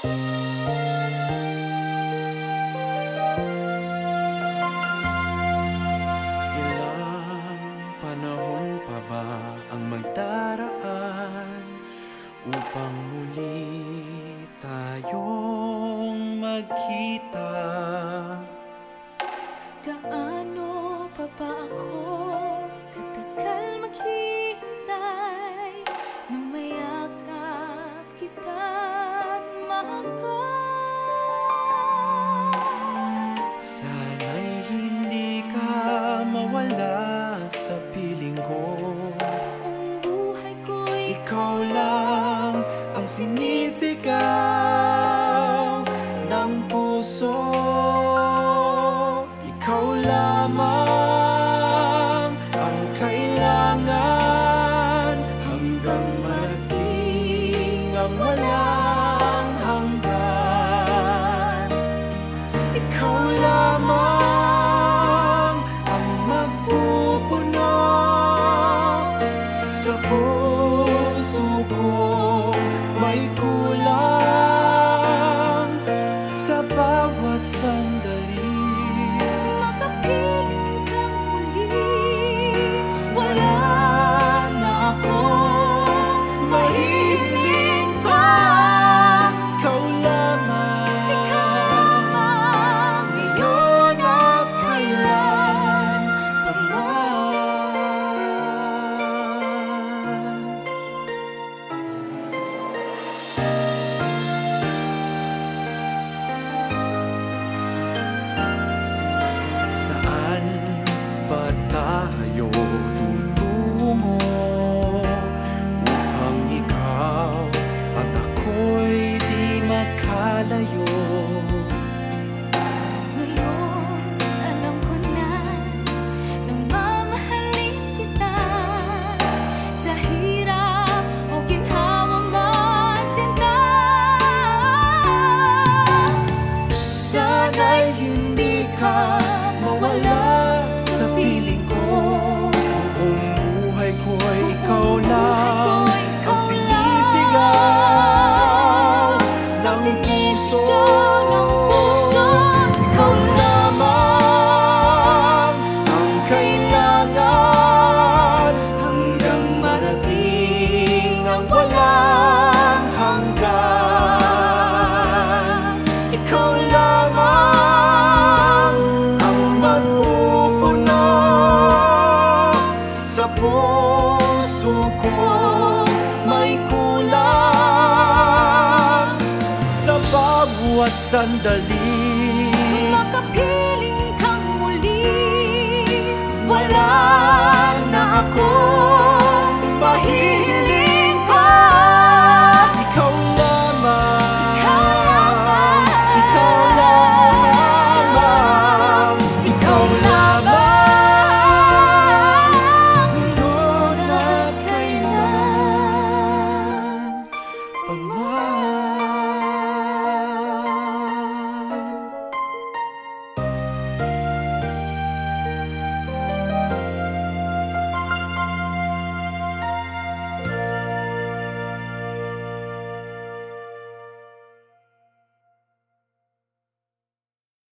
Ilang panahon pa ba ang magdaraan upang muli tayong magkita? significar. puso ko may kulang. Sa bawat sandali